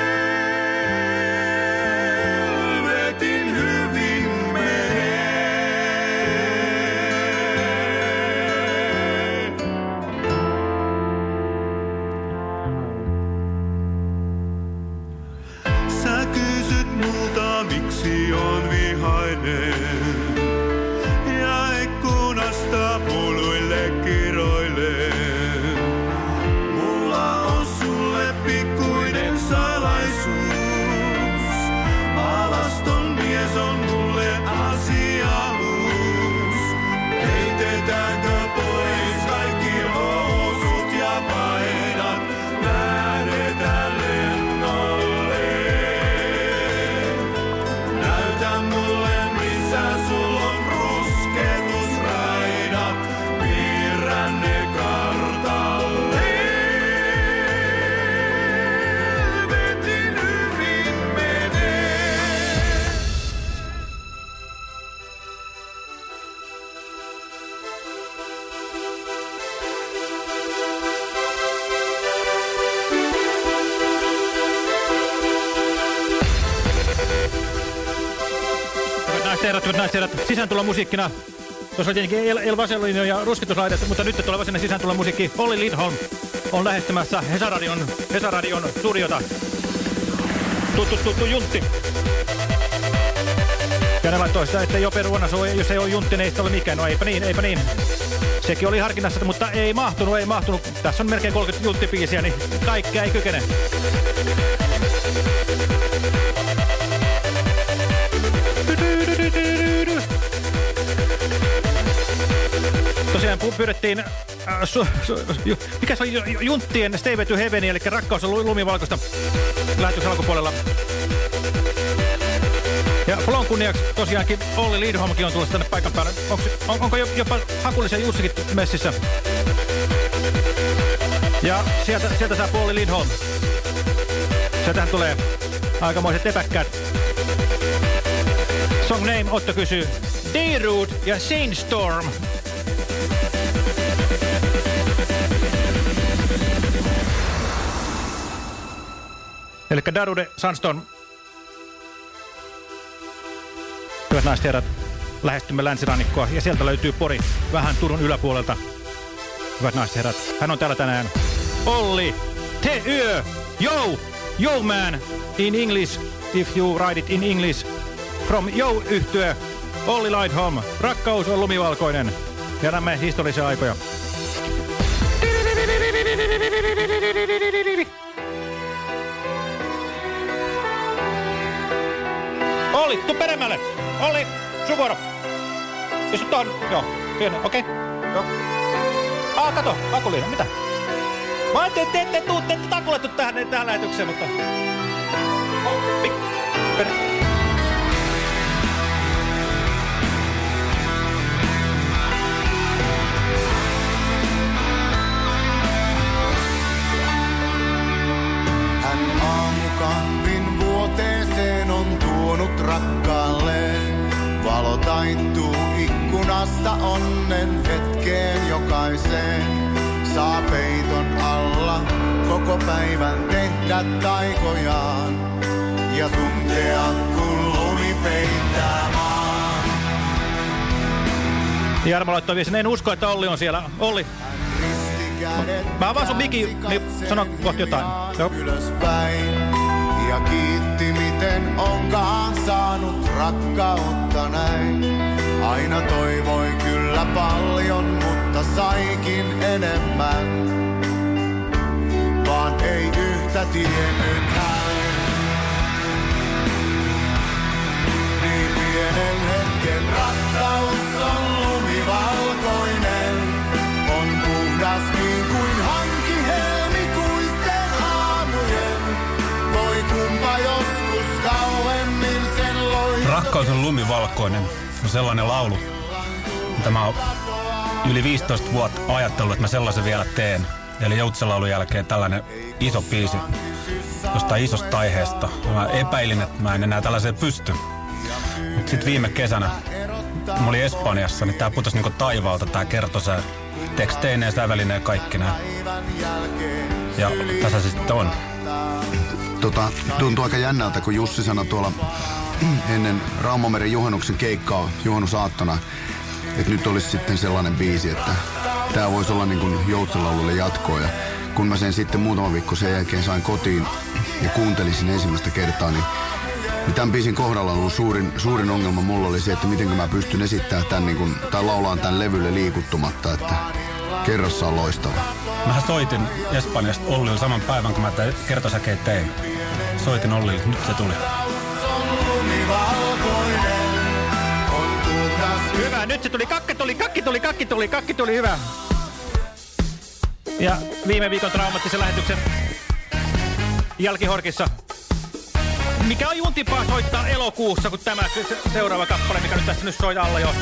Hyvät naiset herrat, hyvät naiset ja herrat, sisääntulo musiikkina. Tuossa oli tietenkin El, El Vaselino ja ruskituslaidet, mutta nyt tulee sinne sisääntulo musiikki. Olli Lindholm on lähestymässä Hesaradion, Hesaradion studiota. Tuttu, tuttu juntti. Ja laittoi sitä, että Jope Ruonaso, jos ei ole juntti, niin ei ole mikään. No eipä niin, eipä niin. Sekin oli harkinnassa, mutta ei mahtunut, ei mahtunut. Tässä on melkein 30 junttipiisiä, niin kaikkea ei kykene. Pu- pyydettiin, äh, su, su, ju, mikä se on ju- ju- Junttien Stay to Heaven, eli rakkaus on lu- lumivalkoista lähetyksen alkupuolella. Ja Flon kunniaksi tosiaankin Olli Lidholmkin on tullut tänne paikan päälle. Onks, on, onko jo- jopa Hakulisen Jussikin messissä? Ja sieltä, sieltä saa Olli Lidholm. Sieltähän tulee aikamoiset epäkkäät. Song name Otto kysyy. Dayroot ja Sandstorm. Eli Darude Sandstorm. Hyvät naiset herrat, lähestymme länsirannikkoa ja sieltä löytyy Pori vähän Turun yläpuolelta. Hyvät naiset herrat, hän on täällä tänään. Olli, te yö, yo, yo man, in English, if you write it in English. From yo yhtyö, Olli Lightholm, rakkaus on lumivalkoinen. Ja historiallisia aikoja. Olli, tuu peremmälle. Olli, sun vuoro. Istu tuohon. Joo, pieni, okei. Okay. Joo. Ah, kato, Akuliina, mitä? Mä ajattelin, että te ette tuu, te ette takulettu tähän, tähän lähetykseen, mutta... Oh, pik, per... rakkaalleen. Valo taittuu ikkunasta onnen hetkeen jokaiseen. Saa peiton alla koko päivän tehdä taikojaan. Ja tuntea kun lumi peittää maan. Jarmo laittoi viestin, en usko, että Olli on siellä. Olli, mä avaan sun miki, niin sano kohta jotain. Joo. ylöspäin. Ja kiitti miten onkaan saanut rakkautta näin. Aina toivoi kyllä paljon, mutta saikin enemmän. Vaan ei yhtä tiennyt hän. Rakkaus on lumivalkoinen. On sellainen laulu, mitä mä oon yli 15 vuotta ajatellut, että mä sellaisen vielä teen. Eli Joutselaulun jälkeen tällainen iso biisi jostain isosta aiheesta. Mä epäilin, että mä en enää tällaiseen pysty. Mutta sitten viime kesänä, mä olin Espanjassa, niin tää putosi niinku taivaalta tää kertosää. Teksteineen, sävälineen, kaikki nää. Ja tässä se sitten on. Tota, tuntuu aika jännältä, kun Jussi sanoi tuolla ennen Raumameren juhannuksen keikkaa juhannusaattona, että nyt olisi sitten sellainen biisi, että tämä voisi olla niin Joutsalaululle jatkoa. Ja kun mä sen sitten muutama viikko sen jälkeen sain kotiin ja kuuntelin sen ensimmäistä kertaa, niin niin tämän biisin kohdalla on ollut suurin, suurin ongelma mulla oli se, että miten mä pystyn esittämään tämän niin kuin, tai laulaan tämän levylle liikuttumatta, että kerrassa on loistava. Mä soitin Espanjasta Ollille saman päivän, kun mä tämän kertosäkeet tein. Soitin Ollille, nyt se tuli. Hyvä, nyt se tuli, kakki tuli, kakki tuli, kakki tuli, kakki tuli, hyvä. Ja viime viikon traumaattisen lähetyksen jälkihorkissa. Mikä on juntimpaa soittaa elokuussa, kun tämä se- seuraava kappale, mikä nyt tässä nyt soi alla jo.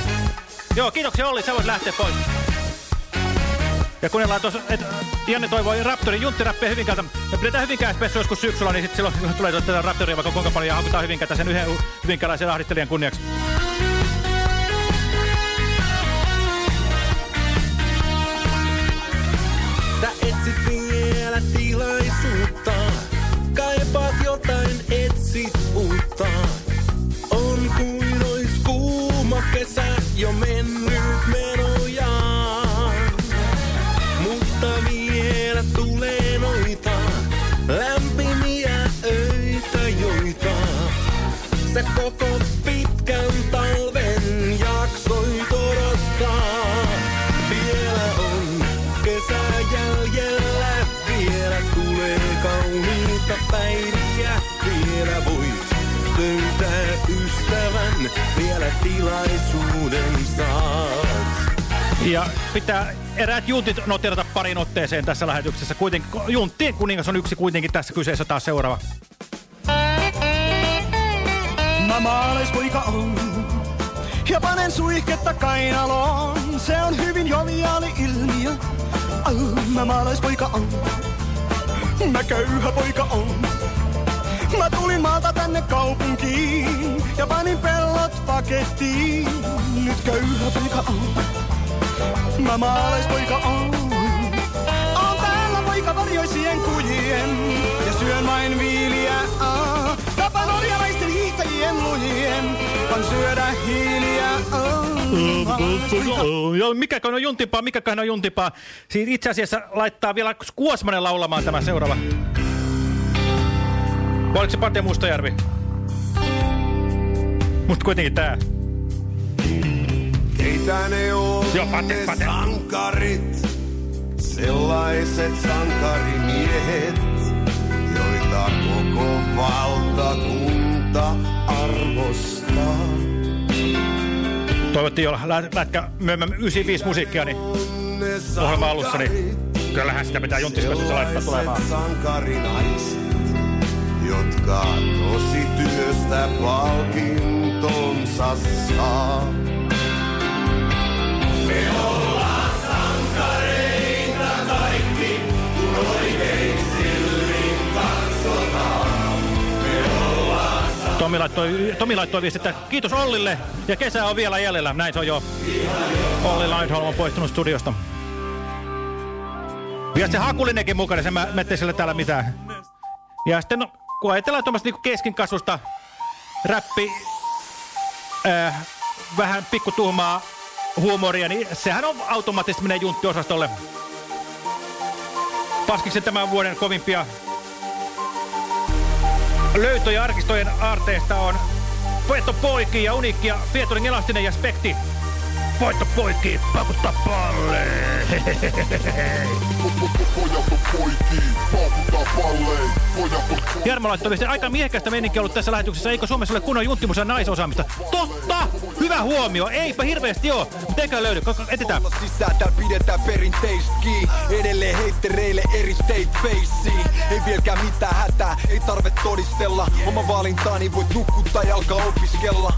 Joo, kiitoksia Olli, sä voit lähteä pois. Ja kuunnellaan tuossa, että Janne toivoi Raptorin junttirappeja Hyvinkäältä. Me pidetään Hyvinkään spessu joskus syksyllä, niin sitten silloin, tulee tätä Raptoria vaikka kuinka paljon ja hakutaan Hyvinkäältä sen yhden hyvinkäläisen ahdistelijan kunniaksi. Ja pitää eräät juntit noterata parin otteeseen tässä lähetyksessä. Kuitenkin, junttien kuningas on yksi kuitenkin tässä kyseessä taas seuraava. Mä maalaispoika on. Ja panen suihketta kainaloon. Se on hyvin joviaali ilmiö. Au, mä maalaispoika on. Mä köyhä poika on. Mä tulin maalta tänne kaupunkiin ja panin pellot pakettiin. Nyt köyhä poika on. Mä maalaispoika on. On täällä poika varjoisien kujien ja syön vain viiliä. Aa. Tapa norjalaisten hiihtäjien lujien, vaan syödä hiiliä. Aa. Joo, on juntipaa, mikäköhän on juntipaa. Siitä itse asiassa laittaa vielä Kuosmanen laulamaan tämä seuraava. Vai oliko se Pate Mustajärvi? Mutta kuitenkin tää. Keitä ne on Joo, Pate, Pate. sankarit, sellaiset sankarimiehet, joita koko valtakunta arvostaa. Toivottiin olla lä lätkä myömmä 95 musiikkia, niin ohjelma alussa, niin kyllähän sitä pitää junttispessussa laittaa tulemaan. sankarinaiset, jotka tosi työstä palkintonsa saa. Tomi laittoi, Tomi laittoi viesti, että kiitos Ollille ja kesä on vielä jäljellä. Näin se on jo. Olli Lindholm on poistunut studiosta. Vielä se Hakulinenkin mukana, se mä mettein sille täällä mitään. Ja sitten no, kun ajatellaan tuommoista niinku keskinkasvusta räppi, äh, vähän pikkutuhmaa huumoria, niin sehän on automaattisesti menee junttiosastolle. Paskiksen tämän vuoden kovimpia löytöjä arkistojen aarteesta on Poetto Poiki ja Unikki ja Pietorin Elastinen ja Spekti. Poetto Poiki, pakuttaa palle. Jarmo laittoi viesti, aika miehekästä meininkiä ollut tässä lähetyksessä. Eikö Suomessa ole kunnon junttimusa naisosaamista? Totta! Hyvä huomio. Eipä hirveästi oo. Mutta eikä löydy. Etetään. Sisään täällä pidetään perinteistä kiinni. Edelleen heittereille eri state faceen. Ei vieläkään mitään hätää, ei tarve todistella. Oma valintaani voit nukkuttaa ja alkaa opiskella.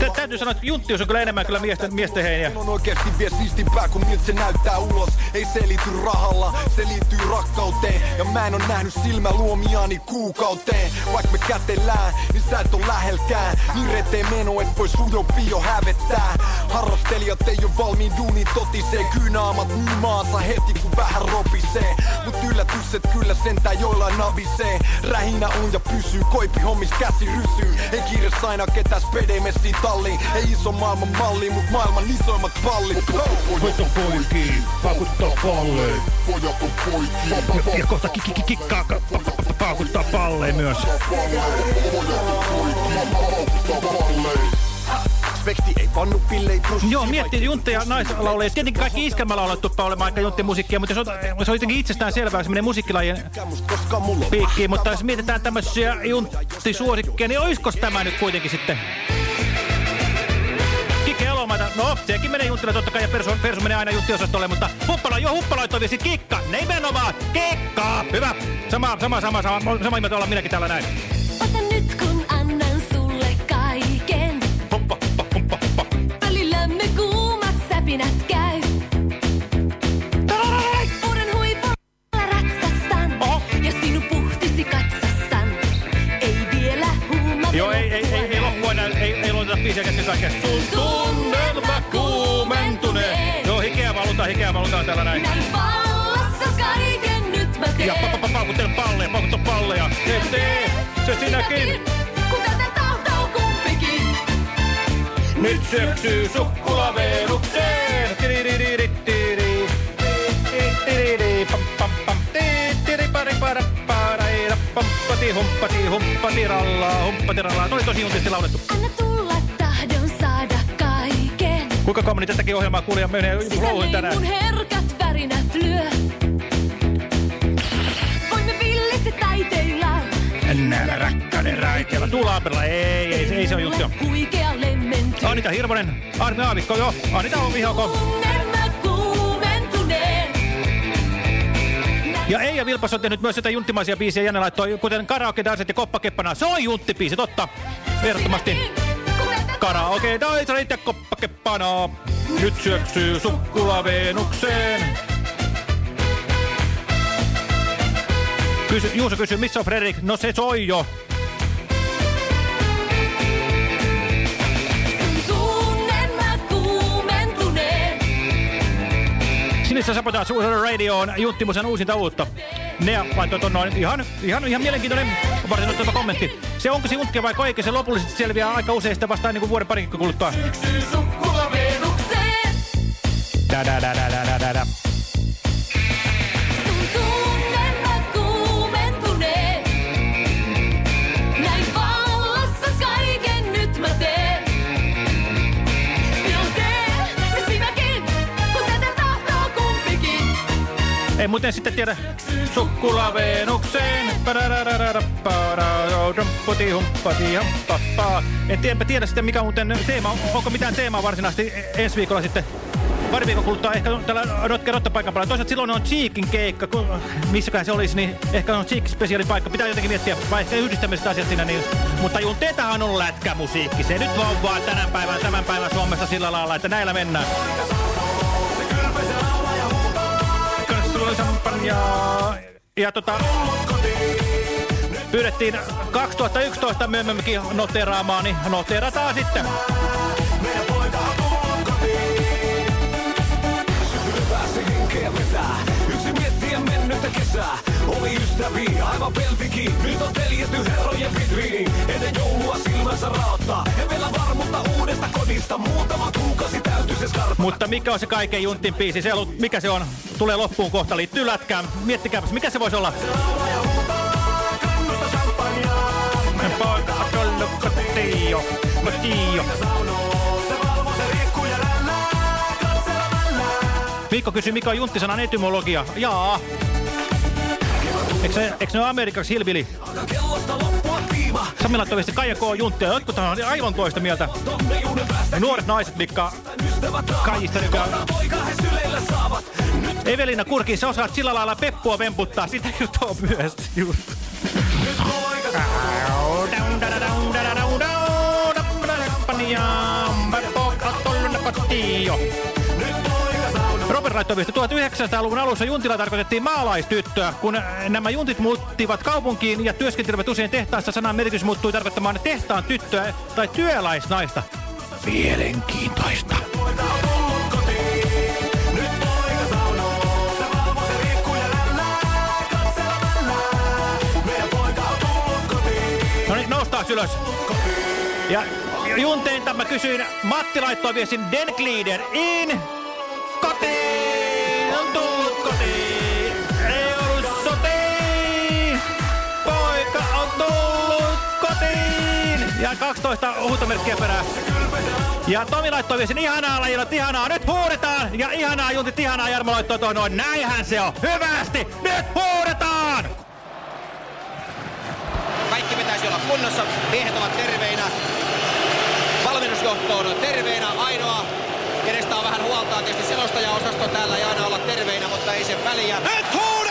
Tä- Täytyy sanoa, että junttius on kyllä enemmän kyllä miesten, miesten heiniä. On oikeesti vielä siistimpää kuin miltä se näyttää ulos. Ei se liity rahalla, se liittyy rakkauteen. Ja mä en oo nähnyt silmäluomiani kuukauteen. Vaikka me kätellään, niin sä et oo lähelkään. Niin reteen meno, et voi sun jo pio hävettää. Harrastelijat ei oo valmiin duuni totisee. Kyynaamat myy maansa heti kun vähän ropisee. Mut yllätys, et kyllä sentään joillain navisee. Rähinä on ja pysyy, koipi hommis käsi rysyy. Ei kiire aina ketään spede messiin talliin. Ei iso maailman malli, mut maailman isoimmat pallit. Voitto poikii, pakuttaa palleen. Pojat on poikia. Ja kohta kikki kikkaa ka- pa- pa- pa- paukuttaa palleen myös. Spekti ei pannu pillei pussi. Joo, miettii juntteja naislauleja. Tietenkin kaikki iskelmälaulet tuppaa olemaan aika junttimusiikkia, mutta jos on, se on jotenkin itsestään selvää, se menee musiikkilajien piikkiin. Mutta jos mietitään tämmöisiä junttisuosikkeja, niin oiskos tämä nyt kuitenkin sitten? Elomaita, no sekin menee junttille totta kai ja Persu, Persu menee aina junttiosastolle, mutta Huppala, jo Huppala laittoi viesti Kikka, nimenomaan, Kikka, hyvä, sama, sama, sama, sama, sama ilmiö olla minäkin täällä näin. Ota nyt kun annan sulle kaiken. Välillä me kuumat säpinät käy. Uuden huipulla ratsastan. Ja sinun puhtisi katsastan. Ei vielä huuma Joo, ei, ei, ei, ei loppua enää, ei, ei luoteta biisiä kesken kaikkea. Sun täällä näin. Näin vallassa kaiken nyt mä teen. Ja pa, pa, pa, paukuttele palleja, paukuttaa palleja. Tee, tee, se sinäkin. Kun tätä tahtoo kumpikin. Nyt syöksyy sukkula Venukseen. Tiririri, tiri. Tiririri, pam, pam, pam. Tiiri, pari, para, para, ira, pomppati, humppati, humppati, rallaa, humppati, rallaa. Toi tosi juntisti laulettu. Anna tulla. Kuinka kauan niin tätäkin ohjelmaa kuuli ja menee louhin tänään? mun herkät värinät lyö. Voimme villisti taiteilla. Näillä rakkauden raiteilla. Tuula. Ei, ei, ei se on juttu. Huikealle menty. Anita Hirvonen, Arne Aavikko, joo. Anita on vihoko. Ja Eija Vilpas on tehnyt myös jotain junttimaisia biisejä. Janne laittoi, kuten karaoke, danset ja koppakeppana. Se on junttibiisi, totta. Ehdottomasti. Karaoke, danset ja koppakeppana. Nyt syöksyy sukkula Venukseen. Kysy, Juuso kysyy, missä on Fredrik? No se soi jo. Kuumentuneen. Sinistä Sabotage radioon Junttimusen uusinta uutta. Ne laittoi ton noin ihan, ihan, ihan mielenkiintoinen varsin ottava kommentti. Se onko se junttia vai koike, se lopullisesti selviää aika usein sitä vastaan niin kuin vuoden parin kuluttua. Syksy sukkula. Da, da, da, da, da, da, da. Ei muuten sitten tiedä. Sukkula Venukseen. En tiedä, tiedä sitten mikä muuten teema, on. onko mitään teemaa varsinaisesti ensi viikolla sitten. Pari viikon kuluttua ehkä tällä Rotke Rottapaikan päällä. Toisaalta silloin on Cheekin keikka, missäkään se olisi, niin ehkä on Cheek spesiaalipaikka. Pitää jotenkin miettiä, vai ehkä yhdistämme sitä asiat siinä. Niin. Mutta Junteetahan on lätkämusiikki. Se nyt on vaan tänä päivän, tämän päivän Suomessa sillä lailla, että näillä mennään. Sulla champagnea. Ja tota... Pyydettiin 2011 myöhemminkin noteraamaan, niin noterataan sitten. Yksi miettiä mennyttä kesää. Oli ystäviä, aivan peltikin. Nyt on teljetty herrojen vitriiniin. Ennen joulua silmänsä raottaa. Ja vielä varmuutta uudesta kodista. Muutama kuukausi täytyy se skarpa. Mutta mikä on se kaiken juntin biisi? Se, ollut- mikä se on? Tulee loppuun kohta, liittyy lätkään. Miettikääpäs, mikä se voisi olla? Poika, kotio, kotio. Mikko kysyy, mikä on junttisanan etymologia? Jaa. Eikö se, eikö ne ole amerikaksi hilvili? Sami laittoi viesti Kaija K. Junttia. Jotkut on aivan toista mieltä. Ne nuoret naiset, mitkä Kaijista nykyään. Evelina Kurki, sä osaat sillä lailla peppua vemputtaa. Sitä juttua myös just. Robert laittoi viesti 1900-luvun alussa juntilla tarkoitettiin maalaistyttöä. Kun nämä juntit muuttivat kaupunkiin ja työskentelevät usein tehtaassa, sanan merkitys muuttui tarkoittamaan tehtaan tyttöä tai työläisnaista. Mielenkiintoista. No niin, noustaan ylös. Ja junteinta mä kysyin, Matti laittoi viestin Den Glider in Ja 12 huutomerkkiä perään. Ja Tomi laittoi viestin, ihanaa lajilot, ihanaa, nyt huudetaan. Ja ihanaa juntit, ihanaa Jarmo laittoi tuon noin, näinhän se on, hyvästi, nyt huudetaan. Kaikki pitäisi olla kunnossa. Miehet ovat terveinä. Valmennusjohto on terveinä. Ainoa, kenestä on vähän huolta, on tietysti selostajaosasto täällä ei aina olla terveinä, mutta ei sen väliä. Nyt huudetaan!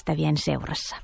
Ystävien seurassa.